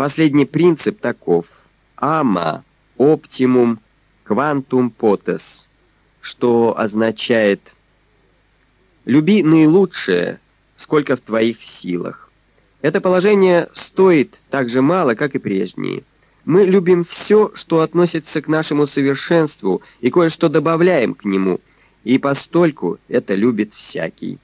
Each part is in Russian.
Последний принцип таков. Ама оптимум квантум потес, что означает «люби наилучшее, сколько в твоих силах». Это положение стоит так же мало, как и прежние. Мы любим все, что относится к нашему совершенству, и кое-что добавляем к нему, и постольку это любит всякий.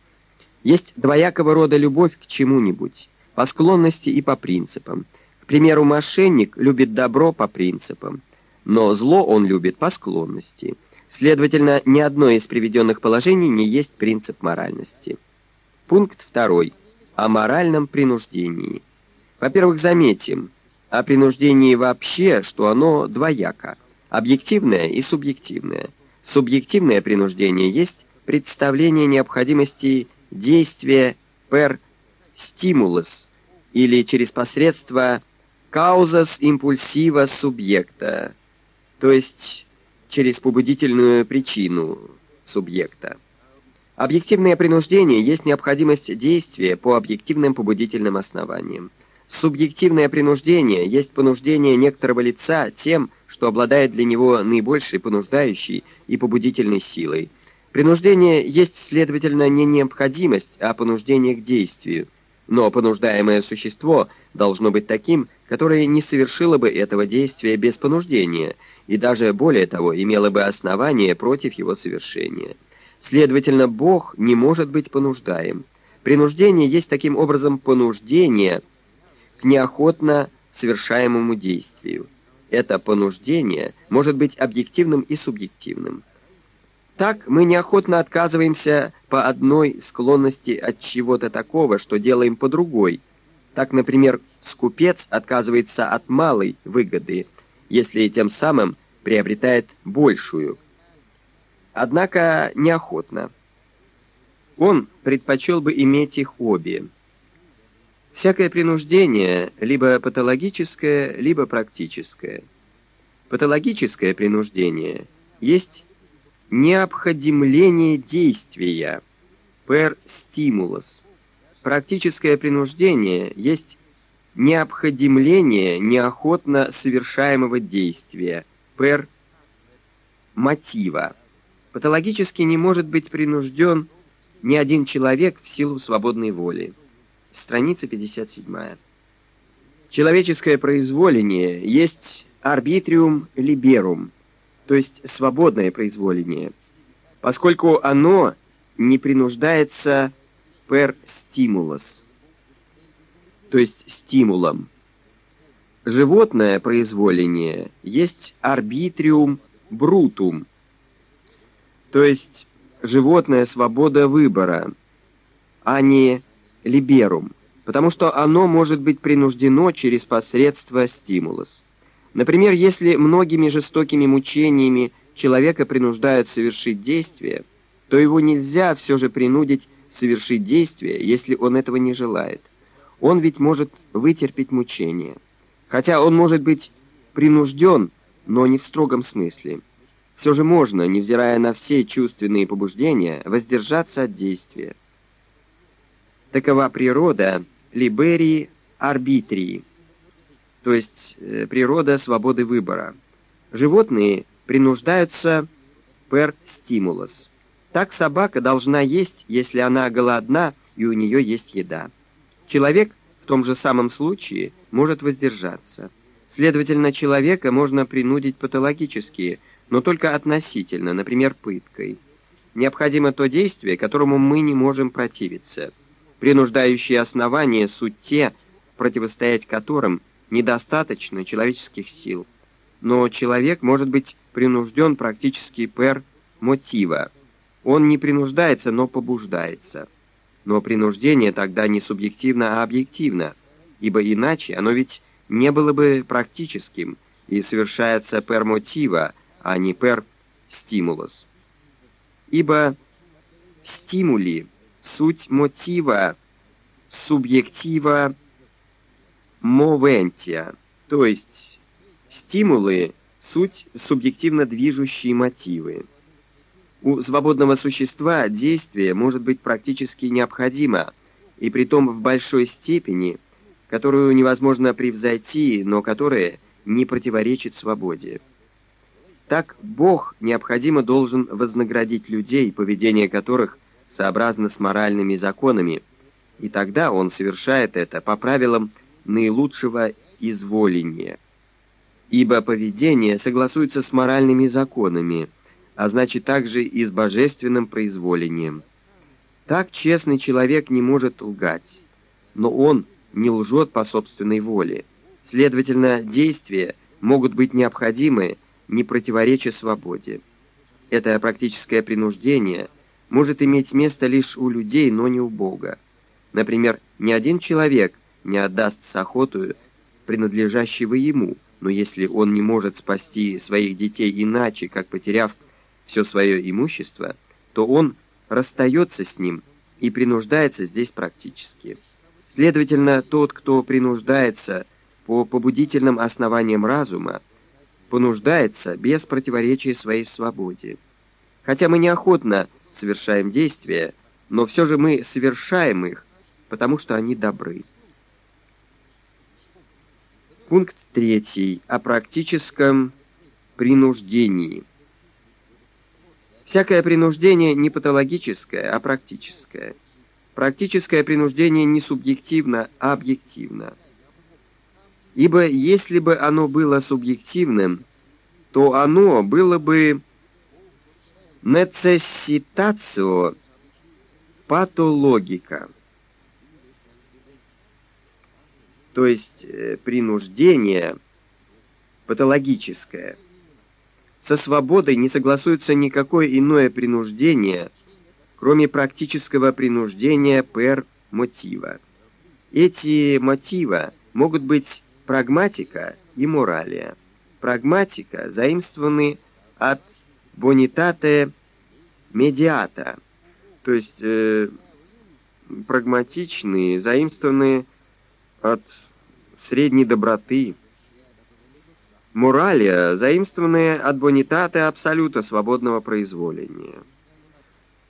Есть двоякого рода любовь к чему-нибудь, по склонности и по принципам. Примеру, мошенник любит добро по принципам, но зло он любит по склонности. Следовательно, ни одно из приведенных положений не есть принцип моральности. Пункт второй. О моральном принуждении. Во-первых, заметим, о принуждении вообще, что оно двояко, объективное и субъективное. Субъективное принуждение есть представление необходимости действия per stimulus или через посредство causas impulsiva субъекта, то есть через побудительную причину субъекта. Объективное принуждение есть необходимость действия по объективным побудительным основаниям. Субъективное принуждение есть понуждение некоторого лица тем, что обладает для него наибольшей понуждающей и побудительной силой. Принуждение есть, следовательно, не необходимость, а понуждение к действию. Но понуждаемое существо должно быть таким, которое не совершило бы этого действия без понуждения, и даже более того, имело бы основание против его совершения. Следовательно, Бог не может быть понуждаем. Принуждение есть таким образом понуждение – к неохотно совершаемому действию. Это понуждение может быть объективным и субъективным. Так мы неохотно отказываемся по одной склонности от чего-то такого, что делаем по другой. Так, например, скупец отказывается от малой выгоды, если тем самым приобретает большую. Однако неохотно. Он предпочел бы иметь их обе. Всякое принуждение либо патологическое, либо практическое. Патологическое принуждение есть необходимление действия, per stimulus. Практическое принуждение есть необходимление неохотно совершаемого действия, per мотива. Патологически не может быть принужден ни один человек в силу свободной воли страница 57. Человеческое произволение есть арбитриум либерум, то есть свободное произволение, поскольку оно не принуждается per stimulus, то есть стимулом. Животное произволение есть арбитриум брутум, то есть животная свобода выбора, а не либерум, потому что оно может быть принуждено через посредство стимулус. Например, если многими жестокими мучениями человека принуждают совершить действие, то его нельзя все же принудить совершить действие, если он этого не желает. Он ведь может вытерпеть мучение. Хотя он может быть принужден, но не в строгом смысле. Все же можно, невзирая на все чувственные побуждения, воздержаться от действия. Такова природа либерии арбитрии, то есть э, природа свободы выбора. Животные принуждаются per stimulus. Так собака должна есть, если она голодна и у нее есть еда. Человек в том же самом случае может воздержаться. Следовательно, человека можно принудить патологически, но только относительно, например, пыткой. Необходимо то действие, которому мы не можем противиться – Принуждающие основания суть те, противостоять которым недостаточно человеческих сил. Но человек может быть принужден практически пер мотива. Он не принуждается, но побуждается. Но принуждение тогда не субъективно, а объективно, ибо иначе оно ведь не было бы практическим и совершается пер мотива, а не пер стимулус. Ибо стимули суть мотива, субъектива мовентия, то есть стимулы — суть субъективно движущие мотивы. У свободного существа действие может быть практически необходимо, и притом в большой степени, которую невозможно превзойти, но которая не противоречит свободе. Так Бог необходимо должен вознаградить людей, поведение которых сообразно с моральными законами, и тогда Он совершает это по правилам наилучшего изволения. Ибо поведение согласуется с моральными законами, а значит также и с божественным произволением. Так честный человек не может лгать, но он не лжет по собственной воле. Следовательно, действия могут быть необходимы, не противореча свободе. Это практическое принуждение может иметь место лишь у людей, но не у Бога. Например, ни один человек не отдаст с охотою принадлежащего ему, но если он не может спасти своих детей иначе, как потеряв все свое имущество, то он расстается с ним и принуждается здесь практически. Следовательно, тот, кто принуждается по побудительным основаниям разума, понуждается без противоречия своей свободе. Хотя мы неохотно совершаем действия, но все же мы совершаем их, потому что они добры. Пункт третий. О практическом принуждении. Всякое принуждение не патологическое, а практическое. Практическое принуждение не субъективно, а объективно. Ибо если бы оно было субъективным, то оно было бы necessitatio патологика, то есть э, принуждение патологическое – со свободой не согласуется никакое иное принуждение, кроме практического принуждения пер мотива. Эти мотива могут быть прагматика и моралия. Прагматика заимствованы от бонитате медиата, то есть э, прагматичные, заимствованные от средней доброты, Моралия, заимствованные от бонитаты абсолюта свободного произволения.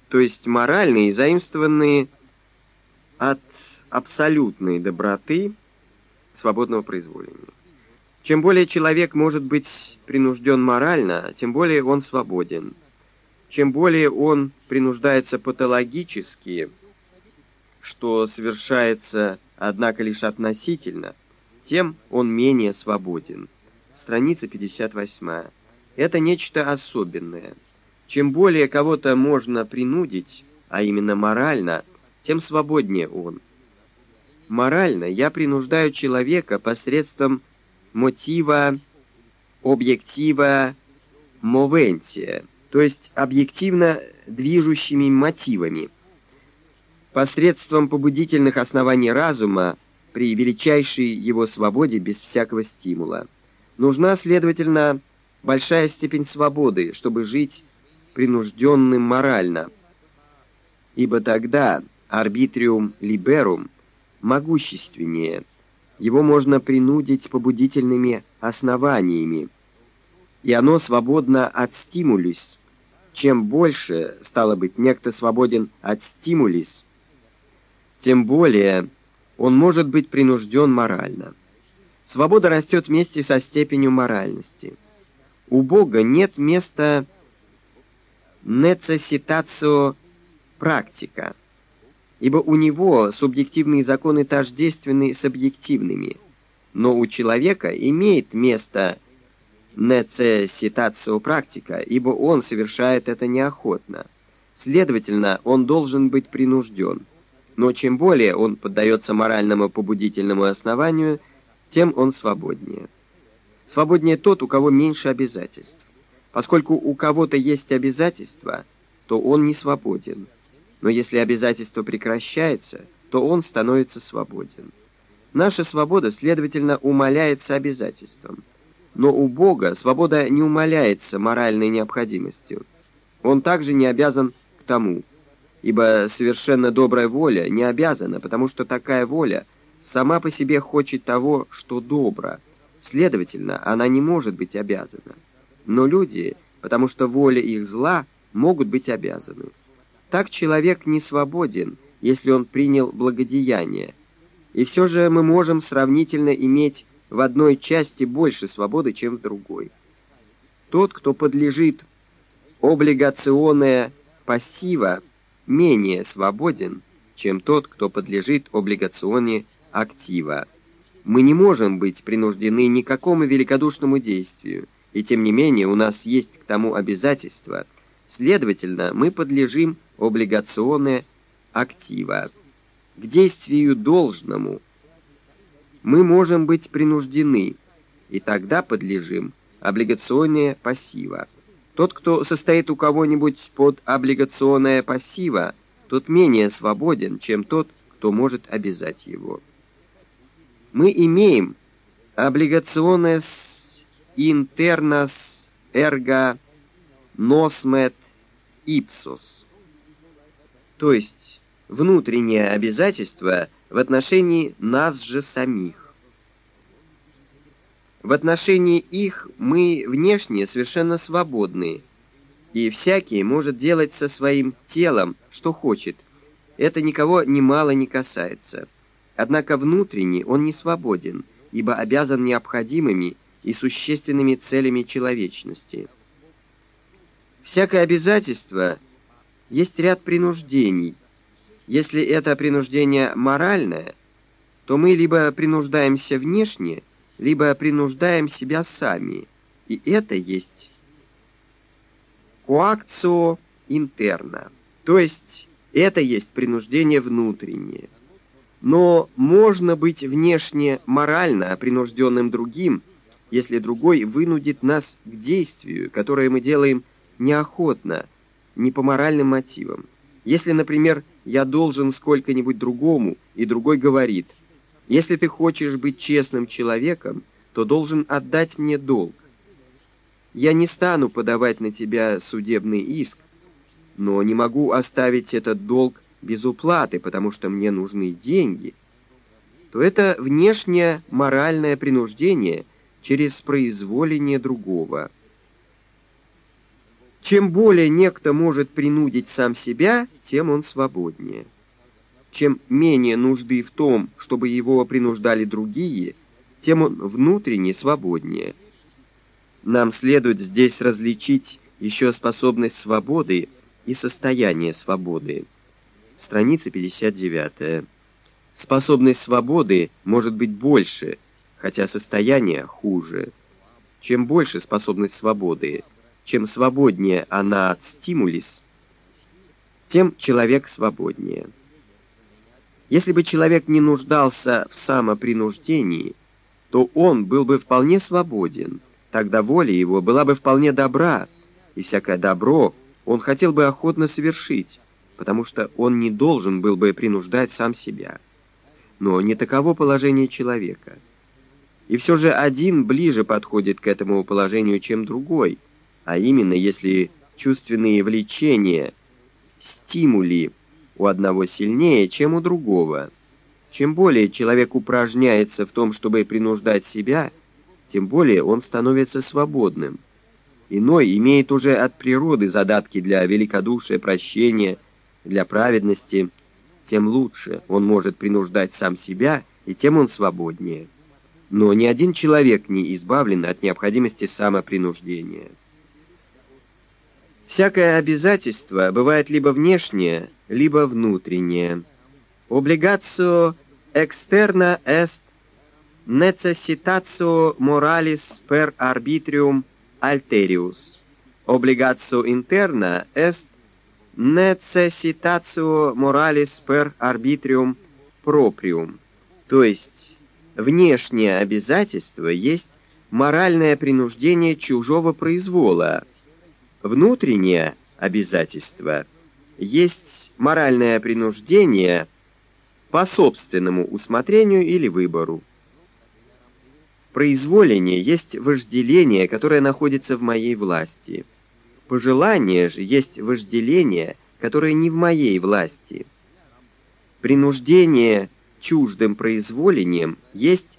То есть моральные, заимствованные от абсолютной доброты свободного произволения. Чем более человек может быть принужден морально, тем более он свободен. Чем более он принуждается патологически, что совершается, однако, лишь относительно, тем он менее свободен страница 58. Это нечто особенное. Чем более кого-то можно принудить, а именно морально, тем свободнее он. Морально я принуждаю человека посредством мотива, объектива, мовентия, то есть объективно движущими мотивами, посредством побудительных оснований разума при величайшей его свободе без всякого стимула. Нужна, следовательно, большая степень свободы, чтобы жить принужденным морально, ибо тогда арбитриум либерум могущественнее, его можно принудить побудительными основаниями, и оно свободно от стимулис. Чем больше, стало быть, некто свободен от стимулис, тем более он может быть принужден морально. Свобода растет вместе со степенью моральности. У Бога нет места necessitatio практика, ибо у него субъективные законы тождественны с объективными, но у человека имеет место necessitatio практика, ибо он совершает это неохотно. Следовательно, он должен быть принужден. Но чем более он поддается моральному побудительному основанию – тем он свободнее. Свободнее тот, у кого меньше обязательств. Поскольку у кого-то есть обязательства, то он не свободен. Но если обязательство прекращается, то он становится свободен. Наша свобода, следовательно, умаляется обязательством. Но у Бога свобода не умаляется моральной необходимостью. Он также не обязан к тому, ибо совершенно добрая воля не обязана, потому что такая воля – сама по себе хочет того, что добро. Следовательно, она не может быть обязана. Но люди, потому что воля их зла, могут быть обязаны. Так человек не свободен, если он принял благодеяние, И все же мы можем сравнительно иметь в одной части больше свободы, чем в другой. Тот, кто подлежит облигационная пассива, менее свободен, чем тот, кто подлежит облигационе актива. Мы не можем быть принуждены ни к какому великодушному действию, и тем не менее у нас есть к тому обязательство. Следовательно, мы подлежим облигационе актива. К действию должному мы можем быть принуждены, и тогда подлежим облигационные пассива. Тот, кто состоит у кого-нибудь под облигационное пассива, тот менее свободен, чем тот, кто может обязать его. Мы имеем облигационное интернас эрго носмет ipsos, то есть внутреннее обязательство в отношении нас же самих. В отношении их мы внешне совершенно свободны, и всякий может делать со своим телом, что хочет. Это никого немало не касается. Однако внутренне он не свободен, ибо обязан необходимыми и существенными целями человечности. Всякое обязательство есть ряд принуждений. Если это принуждение моральное, то мы либо принуждаемся внешне, принуждаем себя сами, и это есть коакцио интерна, то есть это есть принуждение внутреннее. Но можно быть внешне морально принужденным другим, если другой вынудит нас к действию, которое мы делаем неохотно, не по моральным мотивам. Если, например, я должен сколько-нибудь другому, и другой говорит – если ты хочешь быть честным человеком, то должен отдать мне долг. Я не стану подавать на тебя судебный иск, но не могу оставить этот долг без уплаты, потому что мне нужны деньги, то это внешнее моральное принуждение через произволение другого. Чем более некто может принудить сам себя, тем он свободнее чем менее нужды в том, чтобы его принуждали другие, тем он внутренне свободнее. Нам следует здесь различить еще способность свободы и состояние свободы. Страница 59. Способность свободы может быть больше, хотя состояние хуже. Чем больше способность свободы, чем свободнее она от стимулис, тем человек свободнее. Если бы человек не нуждался в самопринуждении, то он был бы вполне свободен, тогда воля его была бы вполне добра, и всякое добро он хотел бы охотно совершить, потому что он не должен был бы принуждать сам себя. Но не таково положение человека. И все же один ближе подходит к этому положению, чем другой, а именно если чувственные влечения, стимули, у одного сильнее, чем у другого. Чем более человек упражняется в том, чтобы принуждать себя, тем более он становится свободным. Иной имеет уже от природы задатки для великодушия, прощения, для праведности, тем лучше он может принуждать сам себя, и тем он свободнее. Но ни один человек не избавлен от необходимости самопринуждения. Всякое обязательство бывает либо внешнее, либо внутреннее. Облигацио externa est necessitatio moralis per arbitrium alterius. Облигацио interna est necessitatio moralis per arbitrium proprium. То есть внешнее обязательство есть моральное принуждение чужого произвола, Внутреннее обязательство есть моральное принуждение по собственному усмотрению или выбору. Произволение есть вожделение, которое находится в моей власти. Пожелание же есть вожделение, которое не в моей власти. Принуждение чуждым произволением есть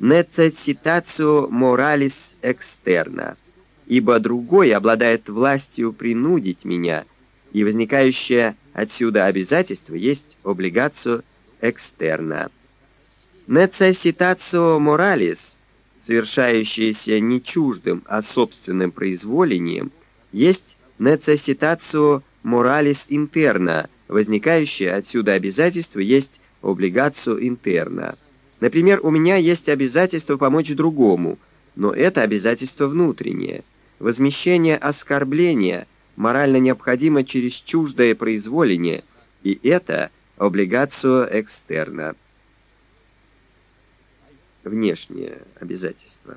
necessitatio moralis externa ибо другой обладает властью принудить меня, и возникающее отсюда обязательство есть облигацию экстерна. Necessitatio moralis, совершающаяся не чуждым, а собственным произволением, есть necessitatio moralis interna, возникающее отсюда обязательство есть облигацию интерна. Например, у меня есть обязательство помочь другому, но это обязательство внутреннее. Возмещение оскорбления морально необходимо через чуждое произволение, и это облигацию экстерна. Внешнее обязательство.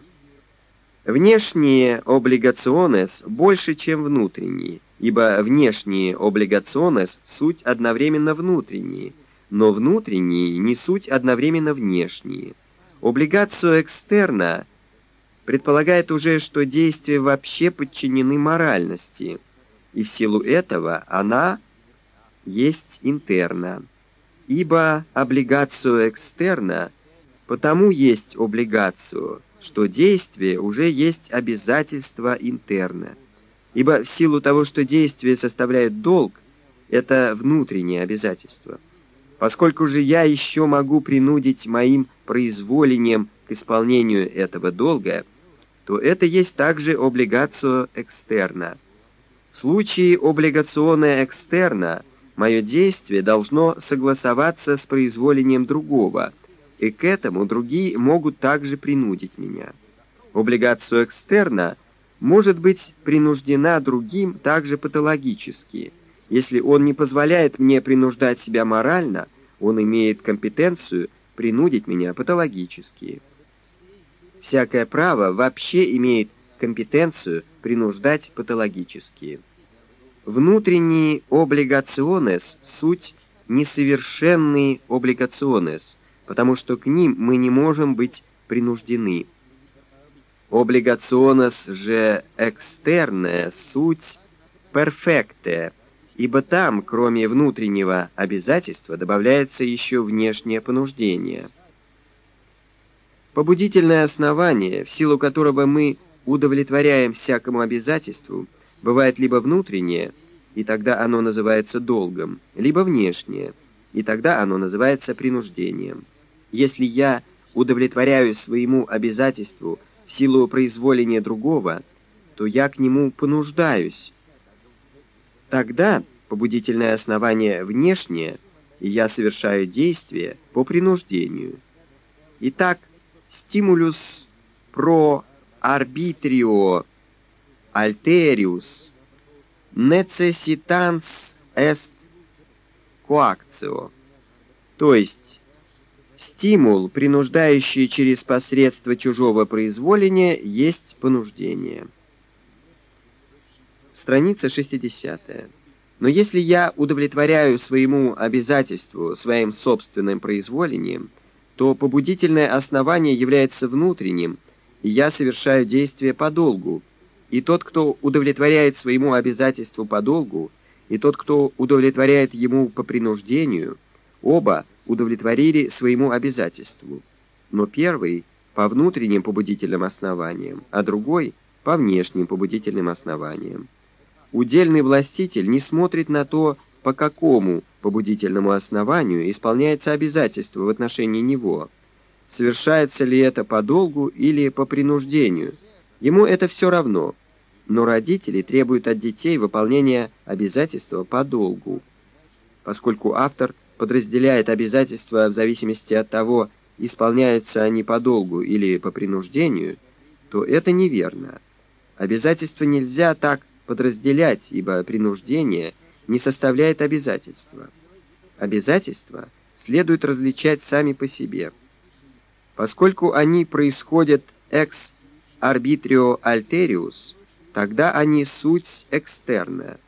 Внешние облигационес больше, чем внутренние, ибо внешние облигационес суть одновременно внутренние, но внутренние не суть одновременно внешние. Облигацию экстерна предполагает уже, что действия вообще подчинены моральности, и в силу этого она есть интерна. Ибо облигацию экстерна потому есть облигацию – что действие уже есть обязательство интерно. Ибо в силу того, что действие составляет долг, это внутреннее обязательство. Поскольку же я еще могу принудить моим произволением к исполнению этого долга, то это есть также облигацию экстерна. В случае облигационная экстерна мое действие должно согласоваться с произволением другого – и к этому другие могут также принудить меня. Облигацию экстерна может быть принуждена другим также патологически. Если он не позволяет мне принуждать себя морально, он имеет компетенцию принудить меня патологически. Всякое право вообще имеет компетенцию принуждать патологически. Внутренние облигационес — суть несовершенные облигационес — потому что к ним мы не можем быть принуждены. Облигационес же экстерная суть перфекте, ибо там, кроме внутреннего обязательства, добавляется еще внешнее понуждение. Побудительное основание, в силу которого мы удовлетворяем всякому обязательству, бывает либо внутреннее, и тогда оно называется долгом, либо внешнее, и тогда оно называется принуждением. Если я удовлетворяю своему обязательству в силу произволения другого, то я к нему понуждаюсь. Тогда побудительное основание внешнее, и я совершаю действие по принуждению. Итак, стимулюс про арбитрио alterius necessitans est coactio, то есть Стимул, принуждающий через посредство чужого произволения, есть понуждение. Страница 60. Но если я удовлетворяю своему обязательству своим собственным произволением, то побудительное основание является внутренним, и я совершаю действие по долгу. И тот, кто удовлетворяет своему обязательству по долгу, и тот, кто удовлетворяет ему по принуждению, оба удовлетворили своему обязательству, но первый по внутренним побудительным основаниям, а другой по внешним побудительным основаниям. Удельный властитель не смотрит на то, по какому побудительному основанию исполняется обязательство в отношении него, совершается ли это по долгу или по принуждению. Ему это все равно, но родители требуют от детей выполнения обязательства по долгу, поскольку автор подразделяет обязательства в зависимости от того, исполняются они по долгу или по принуждению, то это неверно. Обязательства нельзя так подразделять, ибо принуждение не составляет обязательства. Обязательства следует различать сами по себе. Поскольку они происходят ex arbitrio alterius, тогда они суть экстерна,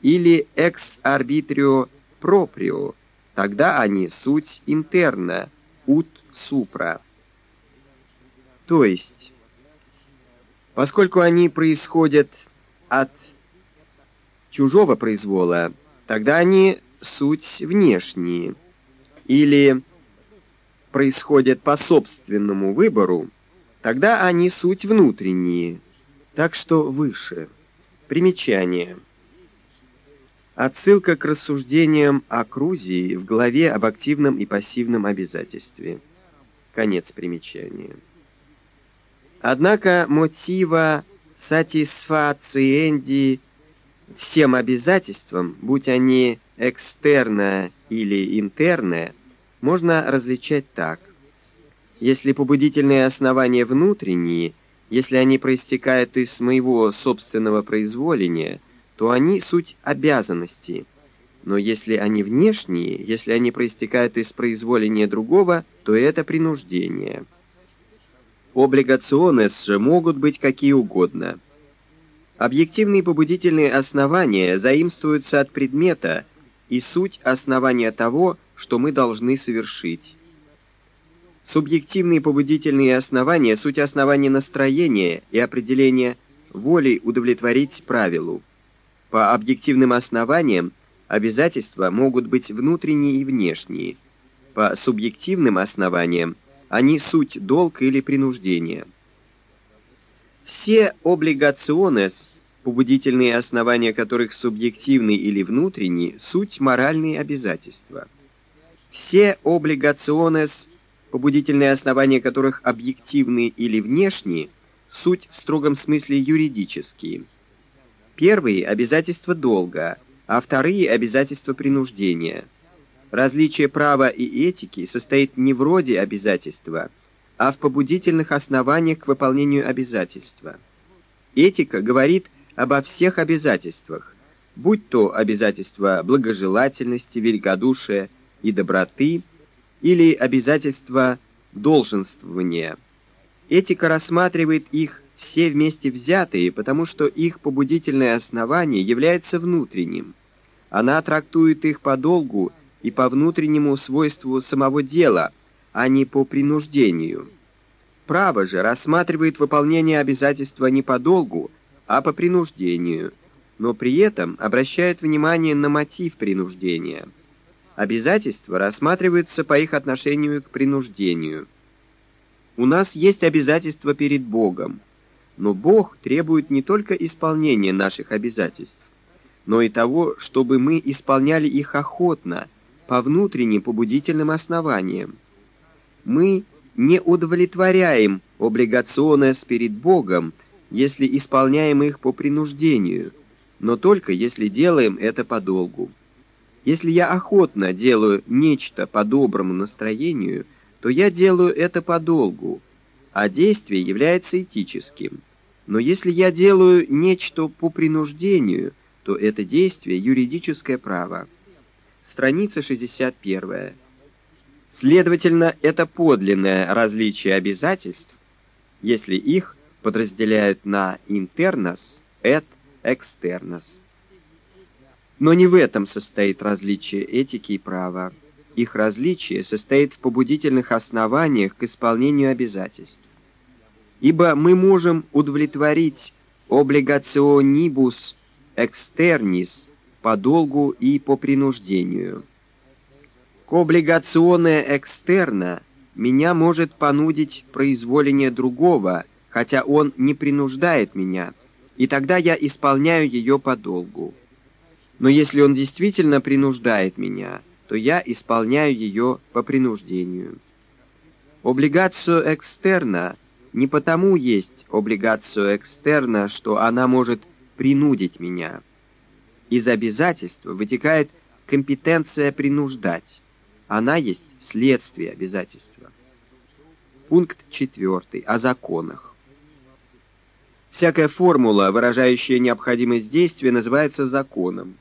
или ex arbitrio proprio, Тогда они суть интерна, ут супра. То есть, поскольку они происходят от чужого произвола, тогда они суть внешние, или происходят по собственному выбору, тогда они суть внутренние, так что выше. Примечание. Отсылка к рассуждениям о Крузии в главе об активном и пассивном обязательстве. Конец примечания. Однако мотива сатисфациенди всем обязательствам, будь они экстерно или интерное, можно различать так. Если побудительные основания внутренние, если они проистекают из моего собственного произволения, то они суть обязанности. Но если они внешние, если они проистекают из произволения другого, то это принуждение. Облигационес же могут быть какие угодно. Объективные побудительные основания заимствуются от предмета и суть основания того, что мы должны совершить. Субъективные побудительные основания – суть основания настроения и определения воли удовлетворить правилу. По объективным основаниям обязательства могут быть внутренние и внешние. По субъективным основаниям они суть долг или принуждение. Все облигационес, побудительные основания которых субъективны или внутренние, суть моральные обязательства. Все облигационес, побудительные основания которых объективны или внешние, суть в строгом смысле юридические. Первые – обязательства долга, а вторые – обязательства принуждения. Различие права и этики состоит не в роде обязательства, а в побудительных основаниях к выполнению обязательства. Этика говорит обо всех обязательствах, будь то обязательства благожелательности, великодушия и доброты, или обязательства долженствования. Этика рассматривает их все вместе взятые, потому что их побудительное основание является внутренним. Она трактует их по долгу и по внутреннему свойству самого дела, а не по принуждению. Право же рассматривает выполнение обязательства не по долгу, а по принуждению, но при этом обращает внимание на мотив принуждения. Обязательства рассматриваются по их отношению к принуждению. У нас есть обязательства перед Богом, но Бог требует не только исполнения наших обязательств, но и того, чтобы мы исполняли их охотно, по внутренним побудительным основаниям. Мы не удовлетворяем облигационес перед Богом, если исполняем их по принуждению, но только если делаем это по долгу. Если я охотно делаю нечто по доброму настроению, то я делаю это по долгу, а действие является этическим. Но если я делаю нечто по принуждению, то это действие юридическое право. Страница 61. Следовательно, это подлинное различие обязательств, если их подразделяют на интернос, et externos. Но не в этом состоит различие этики и права. Их различие состоит в побудительных основаниях к исполнению обязательств. Ибо мы можем удовлетворить облигационибус externis по долгу и по принуждению. К облигационе экстерна меня может понудить произволение другого, хотя он не принуждает меня, и тогда я исполняю ее по долгу. Но если он действительно принуждает меня, то я исполняю ее по принуждению. Облигацию экстерна не потому есть облигацию экстерна, что она может принудить меня. Из обязательства вытекает компетенция принуждать. Она есть следствие обязательства. Пункт 4. О законах. Всякая формула, выражающая необходимость действия, называется законом.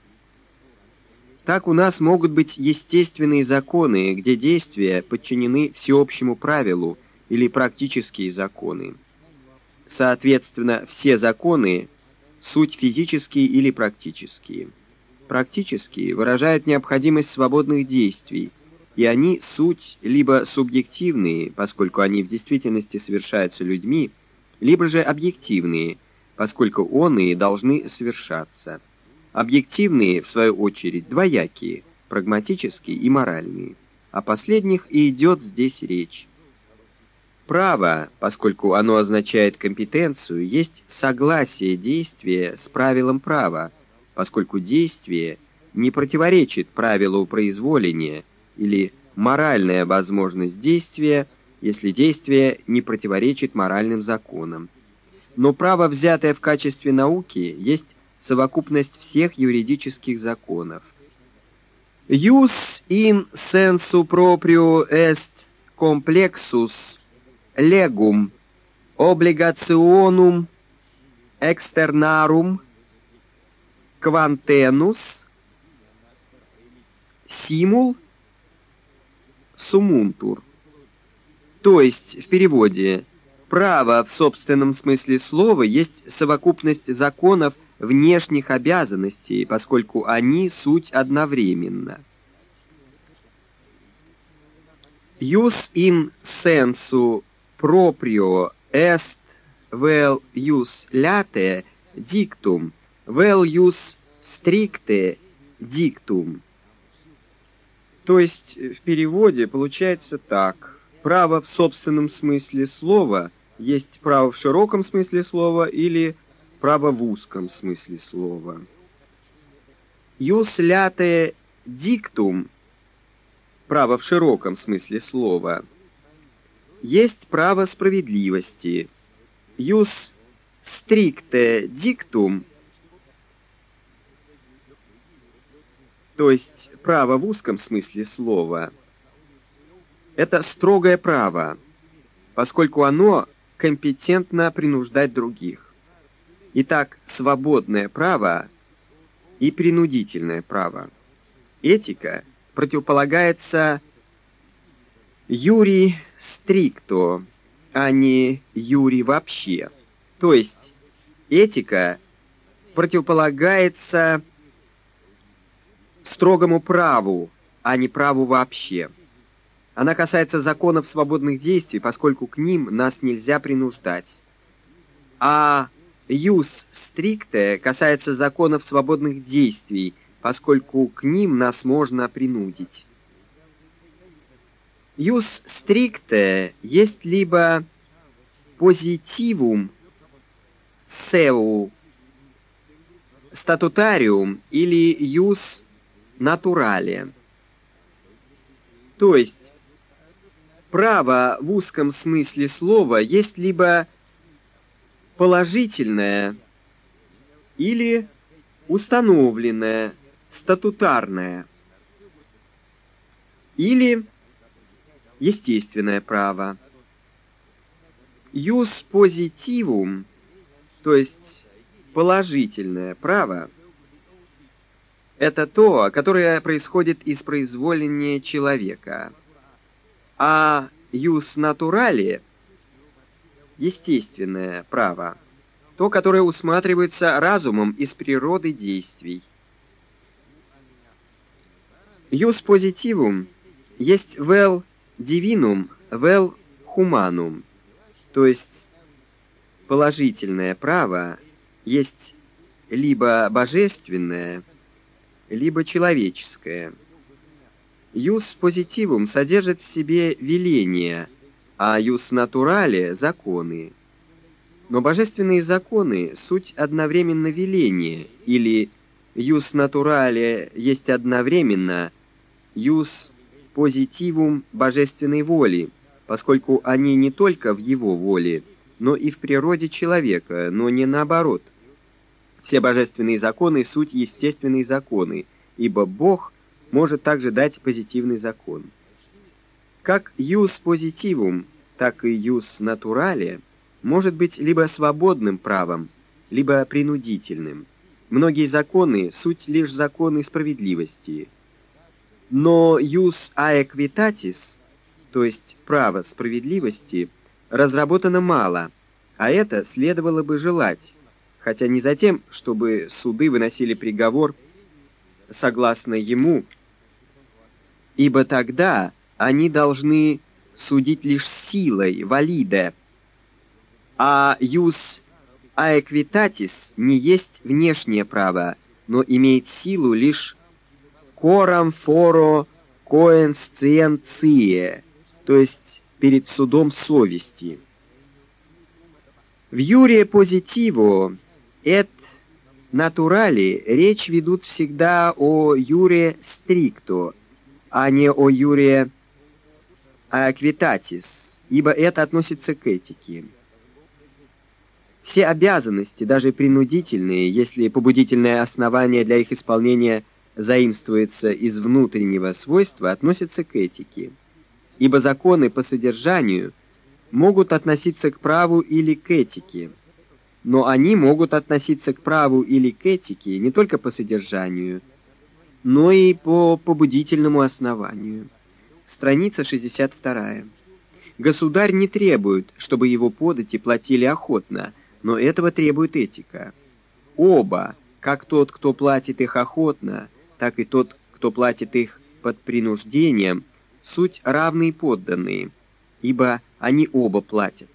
Так у нас могут быть естественные законы, где действия подчинены всеобщему правилу, или практические законы. Соответственно, все законы – суть физические или практические. Практические выражают необходимость свободных действий, и они суть либо субъективные, поскольку они в действительности совершаются людьми, либо же объективные, поскольку оные должны совершаться. Объективные, в свою очередь, двоякие, прагматические и моральные. О последних и идет здесь речь. Право, поскольку оно означает компетенцию, есть согласие действия с правилом права, поскольку действие не противоречит правилу произволения или моральная возможность действия если действие не противоречит моральным законам. Но право, взятое в качестве науки, есть совокупность всех юридических законов. Jus in sensu proprio est complexus legum obligationum externarum quantenus simul summuntur. То есть, в переводе, право в собственном смысле слова есть совокупность законов внешних обязанностей, поскольку они суть одновременно. Jus in sensu proprio est vel jus late dictum, vel jus stricte dictum. То есть в переводе получается так. Право в собственном смысле слова есть право в широком смысле слова или право в узком смысле слова. Юс ляте диктум, право в широком смысле слова, есть право справедливости. Юс стрикте диктум, то есть право в узком смысле слова, это строгое право, поскольку оно компетентно принуждать других. Итак, свободное право и принудительное право. Этика противополагается юри стрикто, а не юри вообще. То есть этика противополагается строгому праву, а не праву вообще. Она касается законов свободных действий, поскольку к ним нас нельзя принуждать. А Юс стрикте касается законов свободных действий, поскольку к ним нас можно принудить. Юс стрикте есть либо позитивум сеу статутариум или юс натурале. То есть право в узком смысле слова есть либо положительное или установленное, статутарное, или естественное право. Юс позитивум, то есть положительное право, это то, которое происходит из произволения человека, а юс натурали – естественное право, то, которое усматривается разумом из природы действий. Юс позитивум есть vel divinum, vel humanum, то есть положительное право есть либо божественное, либо человеческое. Юс позитивум содержит в себе веление – а юс натурале — законы. Но божественные законы — суть одновременно веление, или юс натурале есть одновременно юс позитивум божественной воли, поскольку они не только в его воле, но и в природе человека, но не наоборот. Все божественные законы — суть естественные законы, ибо Бог может также дать позитивный закон. Как юс позитивум, так и юс натурале может быть либо свободным правом, либо принудительным. Многие законы — суть лишь законы справедливости. Но юс аэквитатис, то есть право справедливости, разработано мало, а это следовало бы желать, хотя не за тем, чтобы суды выносили приговор согласно ему, ибо тогда они должны судить лишь силой, валиде, а юс аэквитатис не есть внешнее право, но имеет силу лишь корам форо коэнсциенция, то есть перед судом совести. В юре позитиво et натурали речь ведут всегда о юре стрикто, а не о юре аэквитатис, ибо это относится к этике. Все обязанности, даже принудительные, если побудительное основание для их исполнения заимствуется из внутреннего свойства, относятся к этике. Ибо законы по содержанию могут относиться к праву или к этике, но они могут относиться к праву или к этике не только по содержанию, но и по побудительному основанию. Страница 62. Государь не требует, чтобы его подати платили охотно, но этого требует этика. Оба, как тот, кто платит их охотно, так и тот, кто платит их под принуждением, суть равные подданные, ибо они оба платят.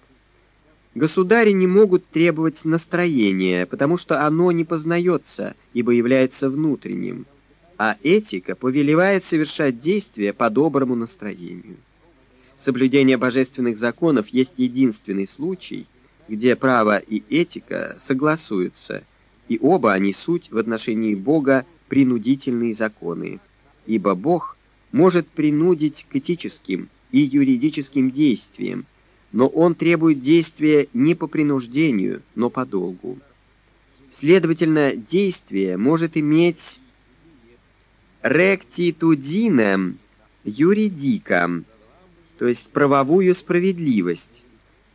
Государи не могут требовать настроения, потому что оно не познается, ибо является внутренним, а этика повелевает совершать действия по доброму настроению. Соблюдение божественных законов есть единственный случай, где право и этика согласуются, и оба они суть в отношении Бога принудительные законы, ибо Бог может принудить к этическим и юридическим действиям, но Он требует действия не по принуждению, но по долгу. Следовательно, действие может иметь ректитудином юридиком, то есть правовую справедливость,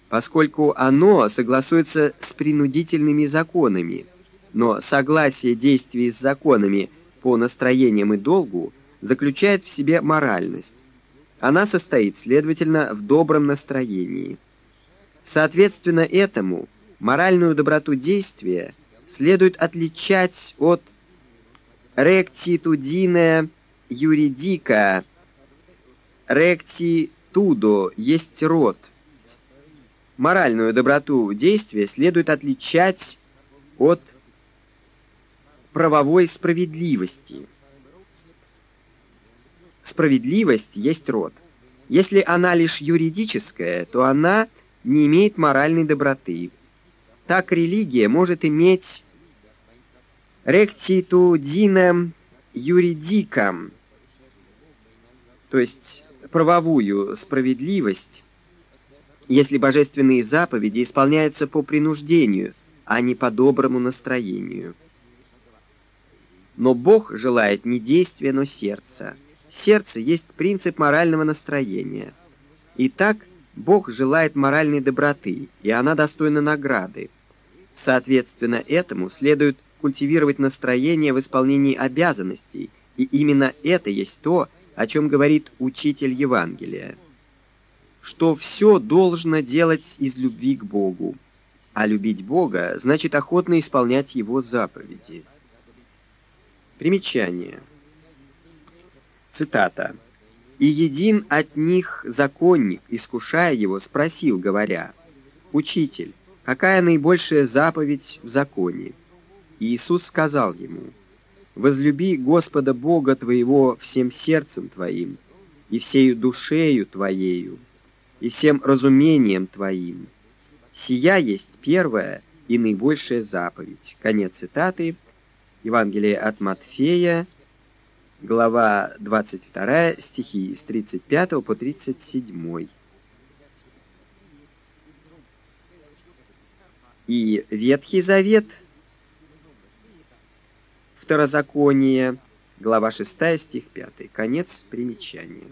поскольку оно согласуется с принудительными законами, но согласие действий с законами по настроениям и долгу заключает в себе моральность. Она состоит, следовательно, в добром настроении. Соответственно этому, моральную доброту действия следует отличать от ректитудине юридика. Ректитудо есть род. Моральную доброту действия следует отличать от правовой справедливости. Справедливость есть род. Если она лишь юридическая, то она не имеет моральной доброты. Так религия может иметь ректитудinem юридикам, то есть правовую справедливость, если божественные заповеди исполняются по принуждению, а не по доброму настроению. Но Бог желает не действия, но сердца. Сердце есть принцип морального настроения. Итак, Бог желает моральной доброты, и она достойна награды. Соответственно этому следует культивировать настроение в исполнении обязанностей, и именно это есть то, о чем говорит учитель Евангелия. Что все должно делать из любви к Богу, а любить Бога значит охотно исполнять Его заповеди. Примечание. Цитата. «И един от них законник, искушая его, спросил, говоря, «Учитель, какая наибольшая заповедь в законе?» Иисус сказал ему, «Возлюби Господа Бога твоего всем сердцем твоим, и всею душею твоею, и всем разумением твоим. Сия есть первая и наибольшая заповедь». Конец цитаты. Евангелие от Матфея, глава 22, стихи с 35 по 37. И Ветхий Завет, Второзаконие, глава 6, стих 5. Конец примечания.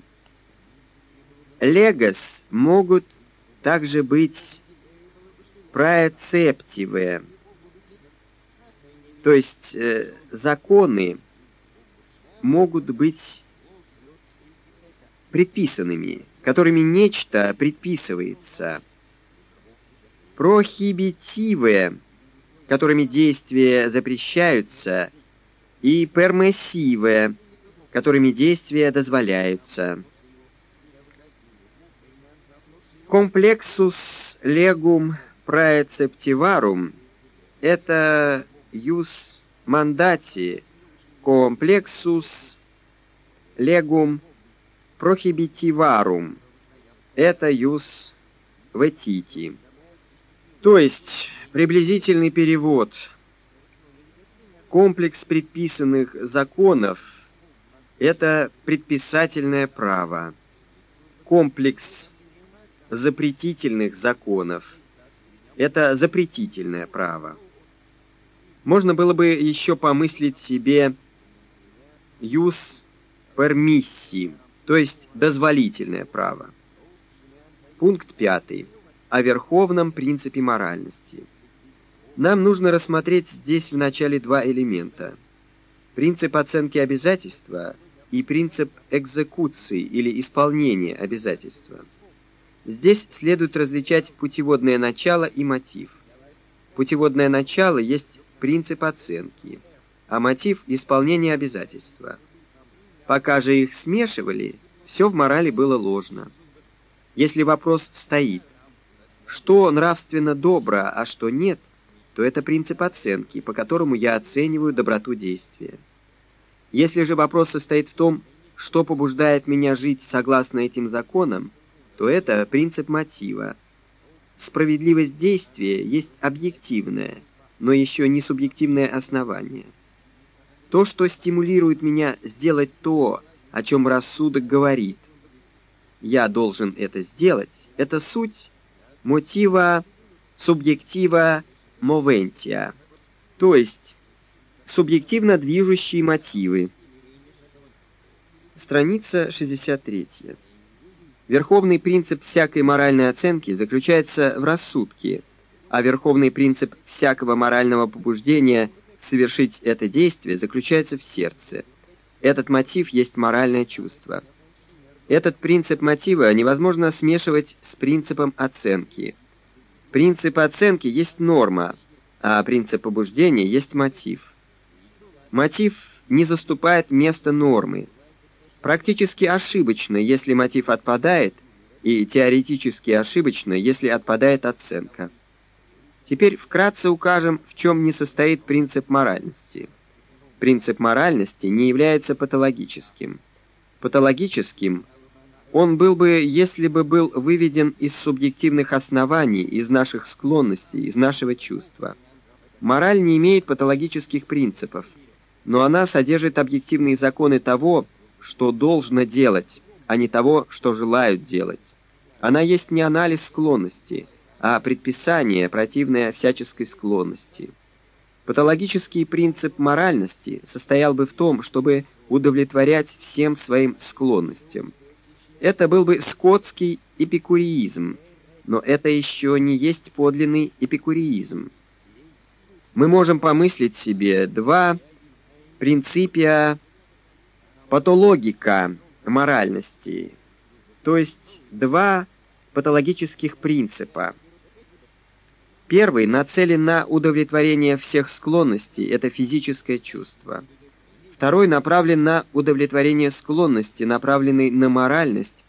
Легос могут также быть проэцептивые, то есть э, законы могут быть предписанными, которыми нечто предписывается. Прохибитивые, которыми действия запрещаются, и пермессивые, которыми действия дозволяются. Комплексус legum praeceptivarum – это юс мандати, комплексус legum prohibitivarum – это юс ветити. То есть приблизительный перевод комплекс предписанных законов – это предписательное право. Комплекс запретительных законов. Это запретительное право. Можно было бы еще помыслить себе «юс пермисси», то есть дозволительное право. Пункт пятый. О верховном принципе моральности. Нам нужно рассмотреть здесь вначале два элемента. Принцип оценки обязательства и принцип экзекуции или исполнения обязательства. Здесь следует различать путеводное начало и мотив. Путеводное начало есть принцип оценки, а мотив – исполнения обязательства. Пока же их смешивали, все в морали было ложно. Если вопрос стоит, что нравственно добро, а что нет, то это принцип оценки, по которому я оцениваю доброту действия. Если же вопрос состоит в том, что побуждает меня жить согласно этим законам, то это принцип мотива. Справедливость действия есть объективное, но еще не субъективное основание. То, что стимулирует меня сделать то, о чем рассудок говорит, я должен это сделать, это суть мотива субъектива мовентия, то есть субъективно движущие мотивы. Страница 63. Верховный принцип всякой моральной оценки заключается в рассудке, а верховный принцип всякого морального побуждения совершить это действие заключается в сердце. Этот мотив есть моральное чувство. Этот принцип мотива невозможно смешивать с принципом оценки. Принцип оценки есть норма, а принцип побуждения есть мотив. Мотив не заступает место нормы. Практически ошибочно, если мотив отпадает, и теоретически ошибочно, если отпадает оценка. Теперь вкратце укажем, в чем не состоит принцип моральности. Принцип моральности не является патологическим. Патологическим он был бы, если бы был выведен из субъективных оснований, из наших склонностей, из нашего чувства. Мораль не имеет патологических принципов, но она содержит объективные законы того, что должно делать, а не того, что желают делать. Она есть не анализ склонности, а предписание, противное всяческой склонности. Патологический принцип моральности состоял бы в том, чтобы удовлетворять всем своим склонностям – это был бы скотский эпикуреизм, но это еще не есть подлинный эпикуреизм. Мы можем помыслить себе два принципия патологика моральности, то есть два патологических принципа. Первый нацелен на удовлетворение всех склонностей, это физическое чувство. Второй направлен на удовлетворение склонности, направленной на моральность,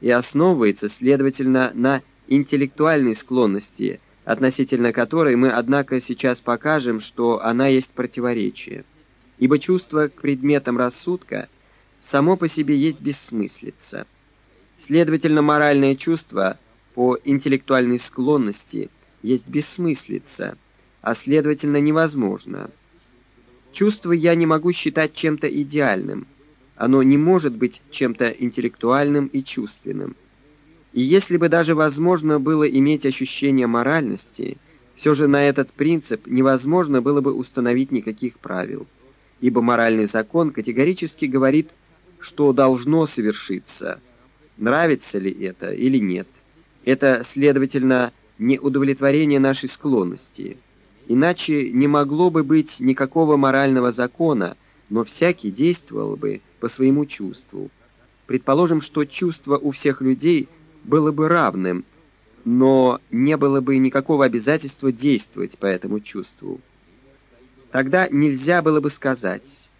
и основывается, следовательно, на интеллектуальной склонности, относительно которой мы, однако, сейчас покажем, что она есть противоречие. Ибо чувство к предметам рассудка само по себе есть бессмыслица. Следовательно, моральное чувство по интеллектуальной склонности есть бессмыслица, а следовательно невозможно. Чувство я не могу считать чем-то идеальным. Оно не может быть чем-то интеллектуальным и чувственным. И если бы даже возможно было иметь ощущение моральности, все же на этот принцип невозможно было бы установить никаких правил, ибо моральный закон категорически говорит, что должно совершиться, нравится ли это или нет. Это, следовательно, не удовлетворение нашей склонности – Иначе не могло бы быть никакого морального закона, но всякий действовал бы по своему чувству. Предположим, что чувство у всех людей было бы равным, но не было бы никакого обязательства действовать по этому чувству. Тогда нельзя было бы сказать,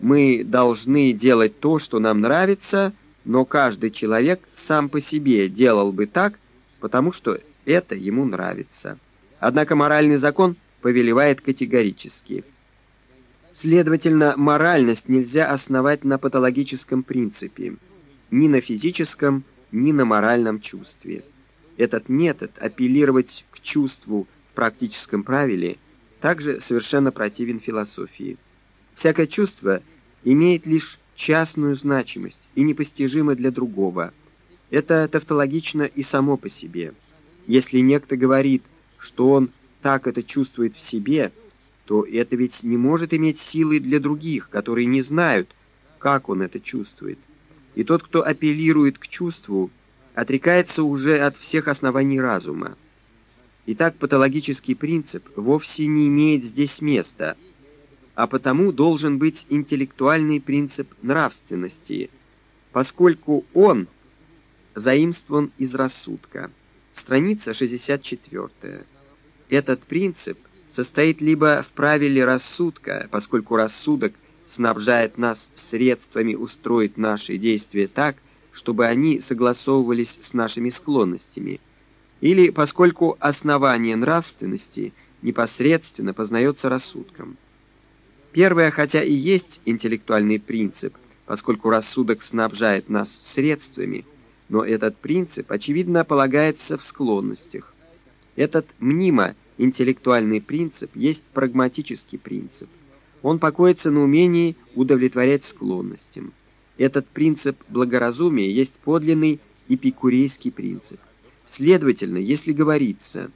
мы должны делать то, что нам нравится, но каждый человек сам по себе делал бы так, потому что это ему нравится. Однако моральный закон – повелевает категорически. Следовательно, моральность нельзя основать на патологическом принципе, ни на физическом, ни на моральном чувстве. Этот метод апеллировать к чувству в практическом правиле также совершенно противен философии. Всякое чувство имеет лишь частную значимость и непостижимо для другого. Это тавтологично и само по себе. Если некто говорит, что он так это чувствует в себе, то это ведь не может иметь силы для других, которые не знают, как он это чувствует. И тот, кто апеллирует к чувству, отрекается уже от всех оснований разума. Итак, патологический принцип вовсе не имеет здесь места, а потому должен быть интеллектуальный принцип нравственности, поскольку он заимствован из рассудка. Страница 64. Этот принцип состоит либо в правиле рассудка, поскольку рассудок снабжает нас средствами устроить наши действия так, чтобы они согласовывались с нашими склонностями, или поскольку основание нравственности непосредственно познается рассудком. Первое, хотя и есть интеллектуальный принцип, поскольку рассудок снабжает нас средствами, но этот принцип, очевидно, полагается в склонностях. Этот мнимо-интеллектуальный принцип есть прагматический принцип. Он покоится на умении удовлетворять склонностям. Этот принцип благоразумия есть подлинный эпикурейский принцип. Следовательно, если говорится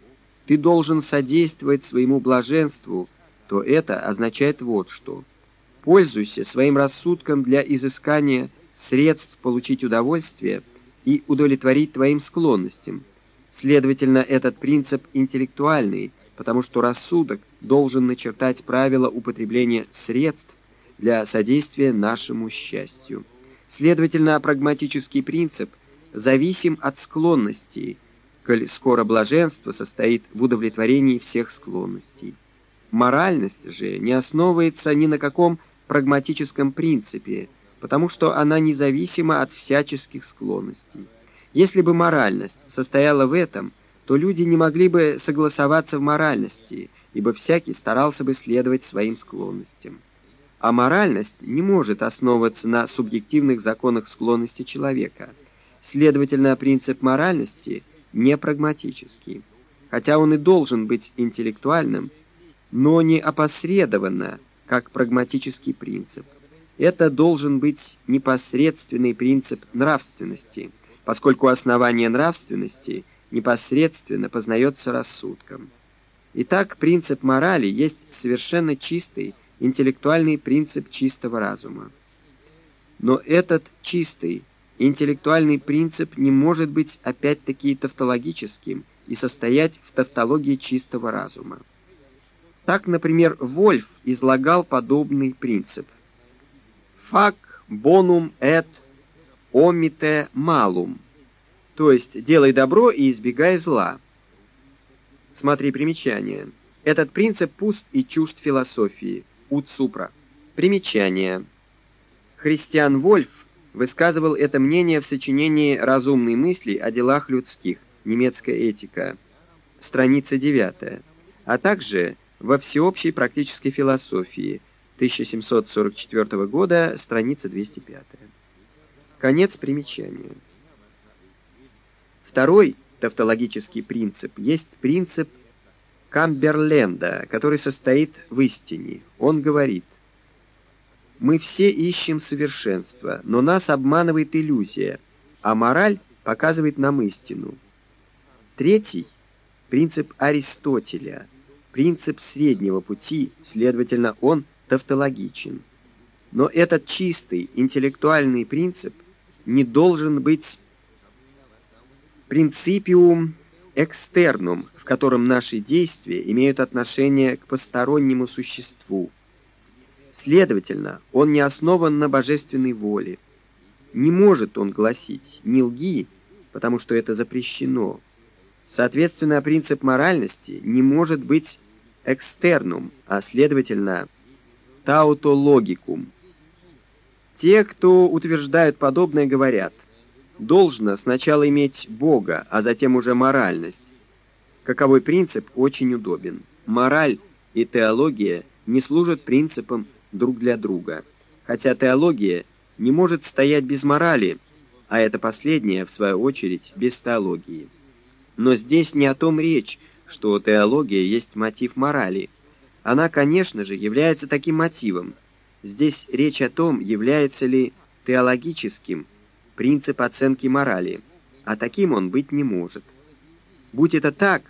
«ты должен содействовать своему блаженству», то это означает вот что. Пользуйся своим рассудком для изыскания средств получить удовольствие и удовлетворить твоим склонностям. Следовательно, этот принцип интеллектуальный, потому что рассудок должен начертать правила употребления средств для содействия нашему счастью. Следовательно, прагматический принцип зависим от склонностей, коль скоро блаженство состоит в удовлетворении всех склонностей. Моральность же не основывается ни на каком прагматическом принципе, потому что она независима от всяческих склонностей. Если бы моральность состояла в этом, то люди не могли бы согласоваться в моральности, ибо всякий старался бы следовать своим склонностям. А моральность не может основываться на субъективных законах склонности человека. Следовательно, принцип моральности не прагматический. Хотя он и должен быть интеллектуальным, но не опосредованно, как прагматический принцип. Это должен быть непосредственный принцип нравственности, поскольку основание нравственности непосредственно познается рассудком. Итак, принцип морали есть совершенно чистый, интеллектуальный принцип чистого разума. Но этот чистый, интеллектуальный принцип не может быть опять-таки тавтологическим и состоять в тавтологии чистого разума. Так, например, Вольф излагал подобный принцип. «Fac bonum et omite malum», то есть «делай добро и избегай зла». Смотри примечание. Этот принцип пуст и чужд философии. Уцупра. Примечание. Христиан Вольф высказывал это мнение в сочинении «Разумные мысли о делах людских. Немецкая этика», страница 9, а также во всеобщей практической философии 1744 года, страница 205. Конец примечания. Второй тавтологический принцип есть принцип Камберленда, который состоит в истине. Он говорит, «Мы все ищем совершенства, но нас обманывает иллюзия, а мораль показывает нам истину». Третий — принцип Аристотеля, принцип среднего пути, следовательно, он тавтологичен. Но этот чистый интеллектуальный принцип не должен быть принципиум экстернум, в котором наши действия имеют отношение к постороннему существу. Следовательно, он не основан на божественной воле. Не может он гласить «не лги», потому что это запрещено. Соответственно, принцип моральности не может быть экстернум, а следовательно, таутологикум. Те, кто утверждают подобное, говорят, должно сначала иметь Бога, а затем уже моральность. Каковой принцип очень удобен. Мораль и теология не служат принципом друг для друга, хотя теология не может стоять без морали, а это последнее, в свою очередь, без теологии. Но здесь не о том речь, что теология есть мотив морали. Она, конечно же, является таким мотивом. Здесь речь о том, является ли теологическим принцип оценки морали. а таким он быть не может. Будь это так,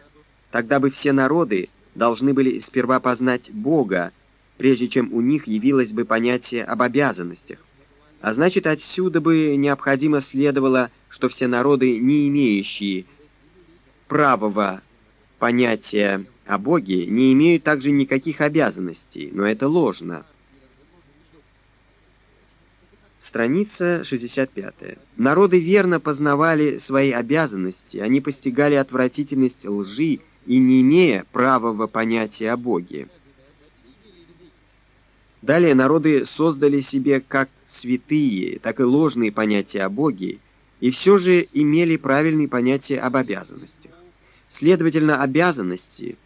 тогда бы все народы должны были сперва познать Бога, прежде чем у них явилось бы понятие об обязанностях. А значит, отсюда бы необходимо следовало, что все народы, не имеющие правого понятия о Боге, не имеют также никаких обязанностей, но это ложно. Страница 65. Народы верно познавали свои обязанности, они постигали отвратительность лжи и не имея правого понятия о Боге. Далее народы создали себе как святые, так и ложные понятия о Боге, и все же имели правильные понятия об обязанностях. Следовательно, обязанности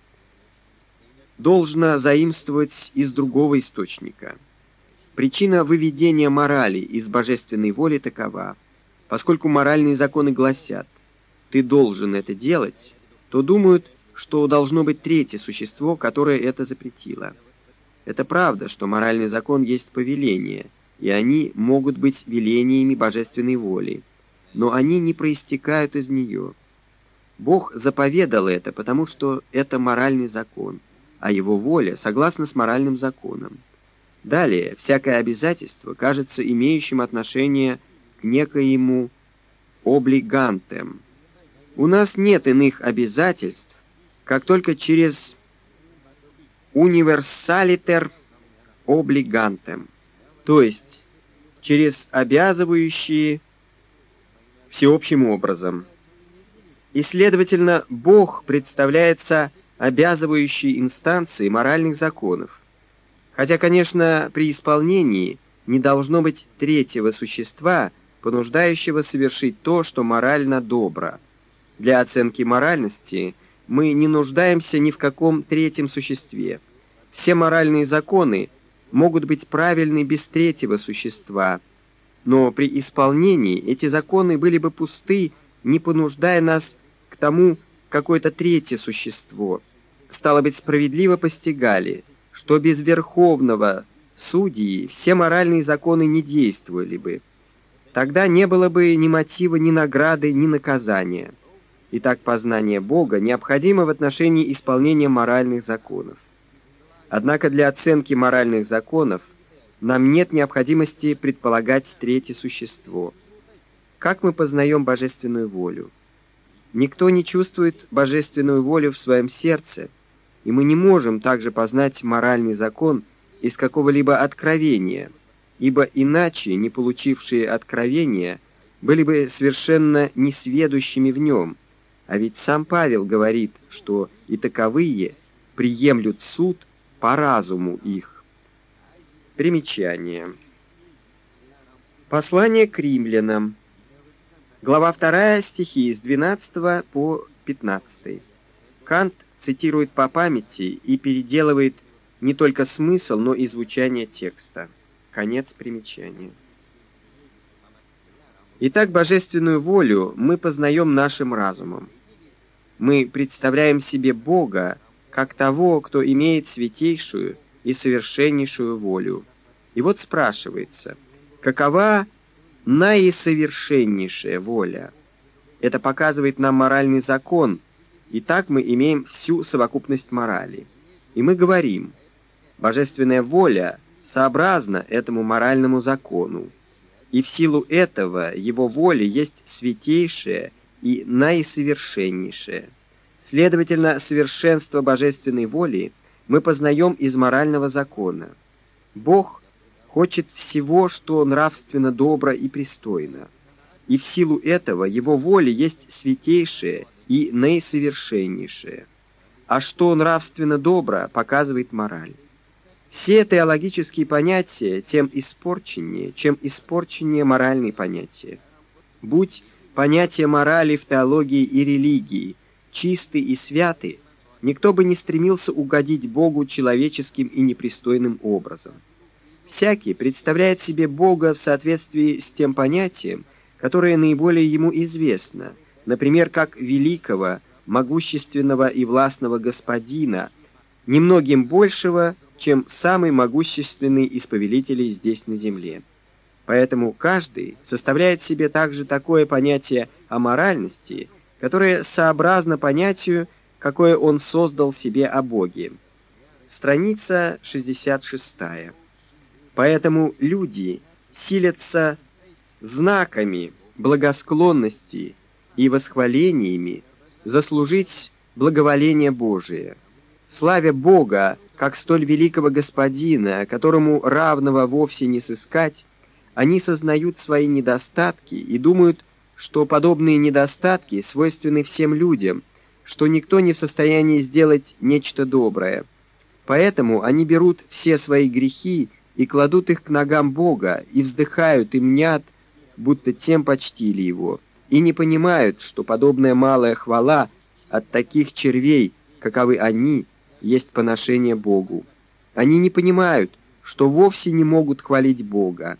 должно заимствовать из другого источника. Причина выведения морали из божественной воли такова. Поскольку моральные законы гласят «ты должен это делать», то думают, что должно быть третье существо, которое это запретило. Это правда, что моральный закон есть повеление, и они могут быть велениями божественной воли, но они не проистекают из нее. Бог заповедал это, потому что это моральный закон, а его воля согласна с моральным законом. Далее, всякое обязательство кажется имеющим отношение к некоему облигантем. У нас нет иных обязательств, как только через универсалитер облигантем, то есть через обязывающие всеобщим образом. И, следовательно, Бог представляется обязывающей инстанцией моральных законов. Хотя, конечно, при исполнении не должно быть третьего существа, понуждающего совершить то, что морально добро. Для оценки моральности мы не нуждаемся ни в каком третьем существе. Все моральные законы могут быть правильны без третьего существа, но при исполнении эти законы были бы пусты, не понуждая нас к тому какое-то третье существо. Стало быть, справедливо постигали, что без верховного судьи все моральные законы не действовали бы. Тогда не было бы ни мотива, ни награды, ни наказания. Итак, познание Бога необходимо в отношении исполнения моральных законов. Однако для оценки моральных законов нам нет необходимости предполагать третье существо. Как мы познаем божественную волю? Никто не чувствует божественную волю в своем сердце, и мы не можем также познать моральный закон из какого-либо откровения, ибо иначе, не получившие откровения, были бы совершенно несведущими в нем, а ведь сам Павел говорит, что и таковые приемлют суд по разуму их. Примечание. Послание к римлянам. Глава 2, стихи с 12 по 15. Кант цитирует по памяти и переделывает не только смысл, но и звучание текста. Конец примечания. Итак, божественную волю мы познаем нашим разумом. Мы представляем себе Бога, как того, кто имеет святейшую и совершеннейшую волю. И вот спрашивается, какова наисовершеннейшая воля? Это показывает нам моральный закон, и так мы имеем всю совокупность морали. И мы говорим, божественная воля сообразна этому моральному закону, и в силу этого его воля есть святейшая и наисовершеннейшая. Следовательно, совершенство божественной воли мы познаем из морального закона. Бог хочет всего, что нравственно добро и пристойно, и в силу этого его воля есть святейшая и наисовершеннейшая. А что нравственно добро, показывает мораль. Все теологические понятия тем испорченнее, чем испорченнее моральные понятия. Будь понятия морали в теологии и религии – чистый и святый, никто бы не стремился угодить Богу человеческим и непристойным образом. Всякий представляет себе Бога в соответствии с тем понятием, которое наиболее ему известно, например, как великого, могущественного и властного господина, немногим большего, чем самый могущественный из повелителей здесь на земле. Поэтому каждый составляет себе также такое понятие о моральности, которое сообразно понятию, какое он создал себе о Боге. Страница 66. Поэтому люди силятся знаками благосклонности и восхвалениями заслужить благоволение Божие. Славя Бога, как столь великого Господина, которому равного вовсе не сыскать, они сознают свои недостатки и думают, что подобные недостатки свойственны всем людям, что никто не в состоянии сделать нечто доброе. Поэтому они берут все свои грехи и кладут их к ногам Бога, и вздыхают и мнят, будто тем почтили Его, и не понимают, что подобная малая хвала от таких червей, каковы они, есть поношение Богу. Они не понимают, что вовсе не могут хвалить Бога,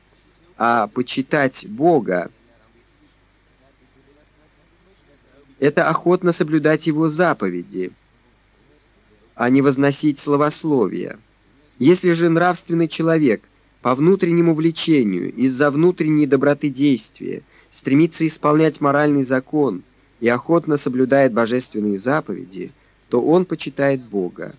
а почитать Бога — это охотно соблюдать Его заповеди, а не возносить словословия. Если же нравственный человек по внутреннему влечению, из-за внутренней доброты действия, стремится исполнять моральный закон и охотно соблюдает божественные заповеди, то он почитает Бога.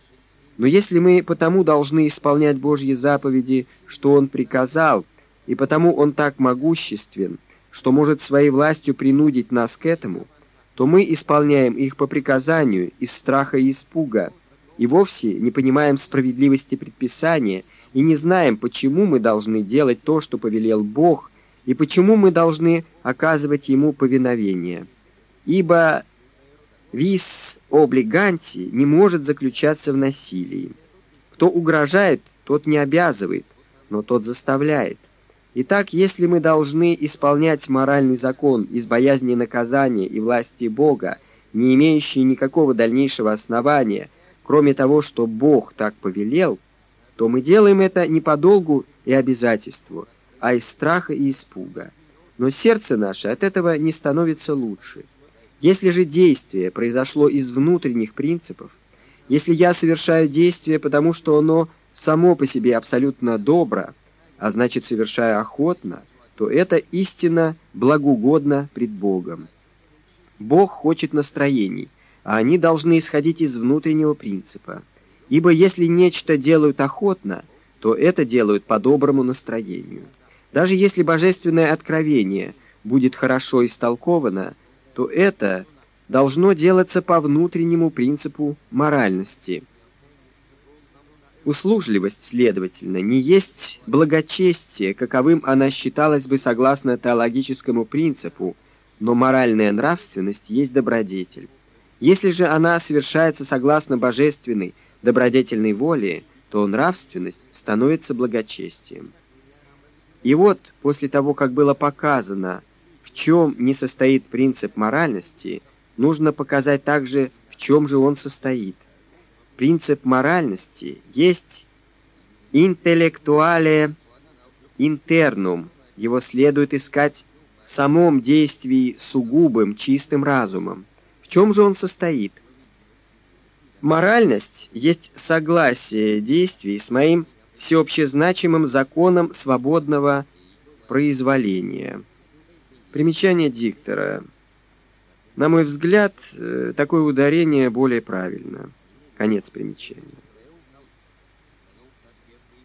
Но если мы потому должны исполнять Божьи заповеди, что Он приказал — и потому он так могуществен, что может своей властью принудить нас к этому, то мы исполняем их по приказанию из страха и испуга, и вовсе не понимаем справедливости предписания и не знаем, почему мы должны делать то, что повелел Бог, и почему мы должны оказывать Ему повиновение. Ибо вис облиганти не может заключаться в насилии. Кто угрожает, тот не обязывает, но тот заставляет. Итак, если мы должны исполнять моральный закон из боязни наказания и власти Бога, не имеющий никакого дальнейшего основания, кроме того, что Бог так повелел, то мы делаем это не по долгу и обязательству, а из страха и испуга. Но сердце наше от этого не становится лучше. Если же действие произошло из внутренних принципов, если я совершаю действие, потому что оно само по себе абсолютно добро, а значит совершая охотно, то это истинно благоугодно пред Богом. Бог хочет настроений, а они должны исходить из внутреннего принципа. Ибо если нечто делают охотно, то это делают по доброму настроению. Даже если божественное откровение будет хорошо истолковано, то это должно делаться по внутреннему принципу моральности – Услужливость, следовательно, не есть благочестие, каковым она считалась бы согласно теологическому принципу, но моральная нравственность есть добродетель. Если же она совершается согласно божественной, добродетельной воле, то нравственность становится благочестием. И вот, после того, как было показано, в чем не состоит принцип моральности, нужно показать также, в чем же он состоит. Принцип моральности есть интеллектуале интернум. Его следует искать в самом действии сугубым, чистым разумом. В чем же он состоит? Моральность есть согласие действий с моим всеобщезначимым законом свободного произволения. Примечание диктора. На мой взгляд, э, такое ударение более правильно. Конец примечания.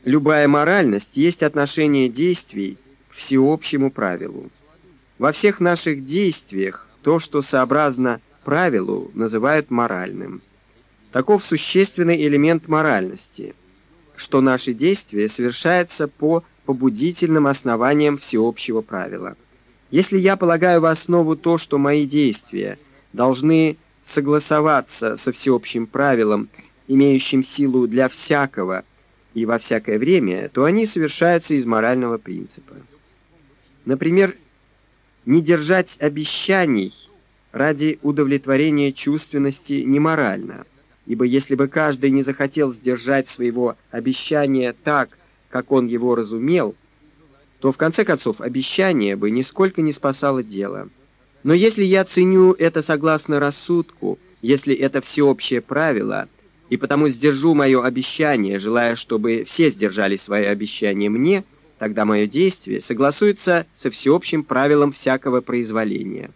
Любая моральность есть отношение действий к всеобщему правилу. Во всех наших действиях то, что сообразно правилу, называют моральным. Таков существенный элемент моральности, что наши действия совершаются по побудительным основаниям всеобщего правила. Если я полагаю в основу то, что мои действия должны согласоваться со всеобщим правилом, имеющим силу для всякого и во всякое время, то они совершаются из морального принципа. Например, не держать обещаний ради удовлетворения чувственности неморально, ибо если бы каждый не захотел сдержать своего обещания так, как он его разумел, то в конце концов обещание бы нисколько не спасало дело. Но если я ценю это согласно рассудку, если это всеобщее правило, и потому сдержу мое обещание, желая, чтобы все сдержали свое обещание мне, тогда мое действие согласуется со всеобщим правилом всякого произволения.